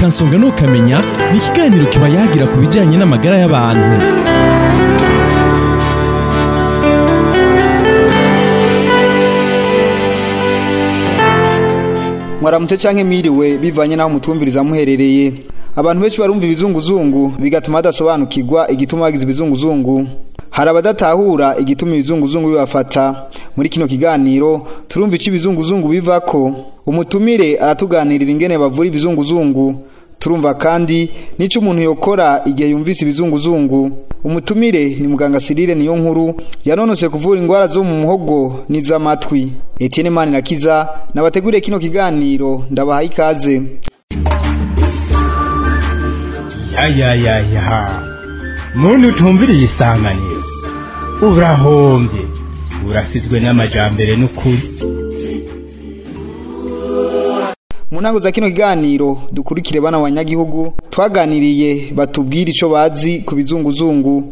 kansonga ntukamenya ni ikiganiro kiba yagira ku bijyanye n'amagara y'abantu mwaramutse cyangwa mwiriwe bivanye n'aho mutumviriza muherereye abantu benshi barumva ibizunguzungu bigatuma badasobanukirwa igituma bagize ibizunguzungu hari abadatahura igituma ibizunguzungu bibafata muri kino kiganiro turumva icyo ibizunguzungu bivako umutumire aratuganirira ingene bavura ibizunguzungu turumva kandi n'icyo umuntu yokora igihe yumvise ibizunguzungu umutumire ni muganga Sirire niyo nkuru yanonose kuvura indwara zo mu muhogo n'iz'amatwi Etienne Manirakiza nabateguriye kino kiganiro ndabahaye ikaze yayayaya muntu utumvira iyi urahombye urasizwe n'amajambere n'ukuri mu ntango za kino kiganiro dukurikire bana abanyagihugu twaganiriye batubwira icyo bazi ku bizunguzungu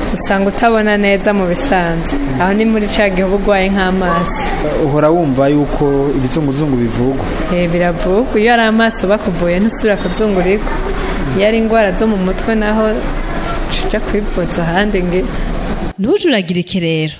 usanga utabona neza mu bisanzwe hmm. aho ni muri cya gihe urwaye nk'amaso uhora wumva yuko ibizunguzungu bivugwa eh, biravugwa iyo ari amaso bakuvuye ntusubira kuzungurirwa hmm. iyo ari indwara zo mu mutwe naho tujya kwipfutsa ahandi ngira ntujuragirike rero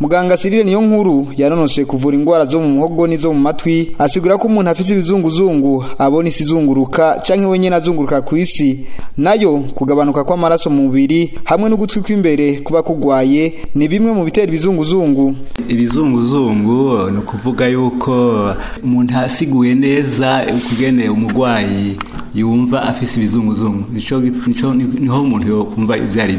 muganga Cyril niyo nkuru yanonose kuvura indwara zo mu muhogo n'izo mu matwi asigura ko umuntu afite ibizunguzungu abona isi izunguruka canke we nyene azunguruka ku isi nayo kugabanuka kw'amaraso mu mubiri hamwe n'ugutwi kw'imbere kuba kugwaye ni bimwe mu bitera ibizunguzungu ibizunguzungu ni kuvuga yuko umuntu asiguye neza ukugene umugwayi yumva afise ibizunguzungu nico niho umuntu yokumva ivyo ari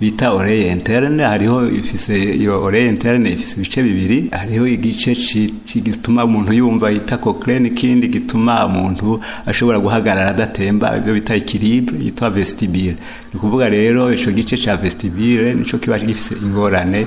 bita oreye interne hariho ifise iyo oreye interne ifise ibice bibiri hariho igice gituma umuntu yumva yita cokereni kindi gituma umuntu ashobora guhagarara adatemba ibyo bita ikiribe yitwa vestibule ni kuvuga rero icyo gice cya vestibule nicyo kiba gifite ingorane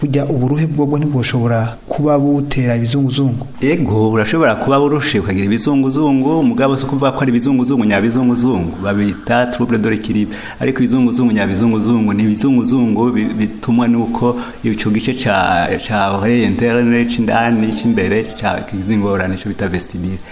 burya uburuhe bwobwo ntibwoshobora kuba butera ibizunguzungu ego burashobora kuba burushe ukagira ibizunguzungu mugabo si kuvuga ko ari ibizunguzungu nyabizunguzungu babita trouble de l'équilibre ariko ibizunguzungu nyabizunguzungu ni ibizunguzungu bitumwa nuko ico gice ca ca oreille igiterane cy'indani cy'imbere izi ngorane cyo bita vestibule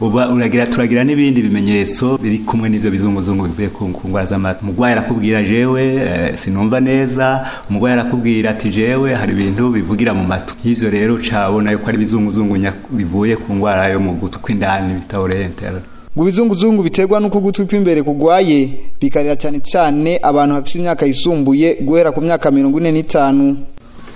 uba uragira turagira n'ibindi bimenyetso biri kumwe n'ibyo bizunguzungu bivuye ku ndwara z'amatwi umurwayi arakubwira jewe eh, sinumva neza umurwayi arakubwira ati jewe hari ibintu bivugira mu matwi y'ibyo rero ucabona yuko ari ibizunguzungu bivuye ku ndwara yo mu gutwi kw'indani bita oriyentera ngo ibizunguzungu biterwa n'uko ugutwi kw'imbere kugwaye bikarira cyane cyane abantu bafite imyaka yisumbuye guhera ku myaka mirongo ine n'itanu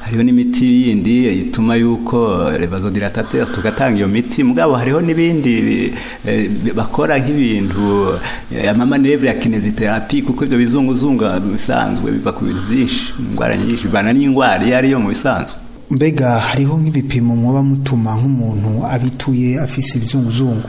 hariho n'imiti yindi ituma yuko rebazo rebazodilatateur tugatanga iyo miti mugabo hariho n'ibindi eh, bakora nk'ibintu eh, amamanevre ya kineziterapi kuko ibyo bizunguzungu bisanzwe biva ku bintu byinshi indwara nyinshi bivana n'indwara iyo ariyo mu bisanzwe mbega hariho nk'ibipimo muba mutuma nk'umuntu abituye afise ibizunguzungu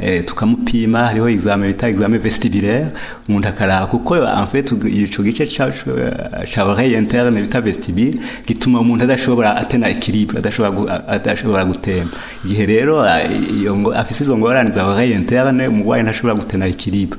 eh, tukamupima hariho examen bita examen vestibulaire umuntu akaraba kuko en fait ico gice ca oreille interne bita vestibule gituma umuntu adashobora atena equilibre adashobora adashobora gutemba igihe rero ah, afise izo ngorane za oreille interne umugwayi ntashobora gutena equilibre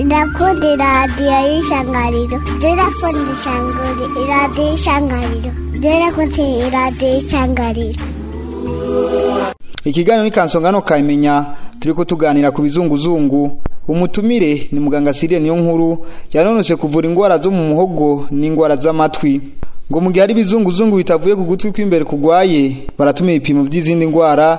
irakoze radiyo y'isanganiro derakoze isangore iradiyo y'isanganiro derakoze iradiyo ikiganiro ni kansongano kamenya turi kutuganira ku bizunguzungu umutumire ni muganga sirene niyo nkuru yanonotse kuvura indwara zo mu muhogo n'indwara z'amatwi ngo mu gihe ari ibizunguzungu bitavuye ku gutwi kw'imbere kugwaye baratuma ibipimo by'izindi ndwara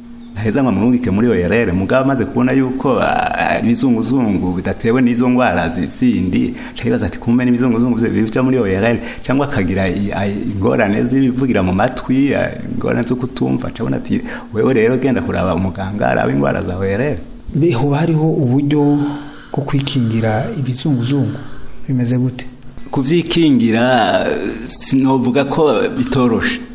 heza ngo amwungike muri ORL mugabo amaze kubona yuko ah, ibizunguzungu bidatewe n'izo ndwara zindi cyakibaza ati kumbe n'ibizunguzungu bivya muri ORL cyangwa akagira ingorane z'ibivugira mu matwi ingorane zo kutumva cabona ati wewe rero genda kuraba umuganga araba ingwara za ORL biho hariho uburyo bwo kwikingira ibizunguzungu bimeze gute kuvyikingira sinovuga ko bitoroshe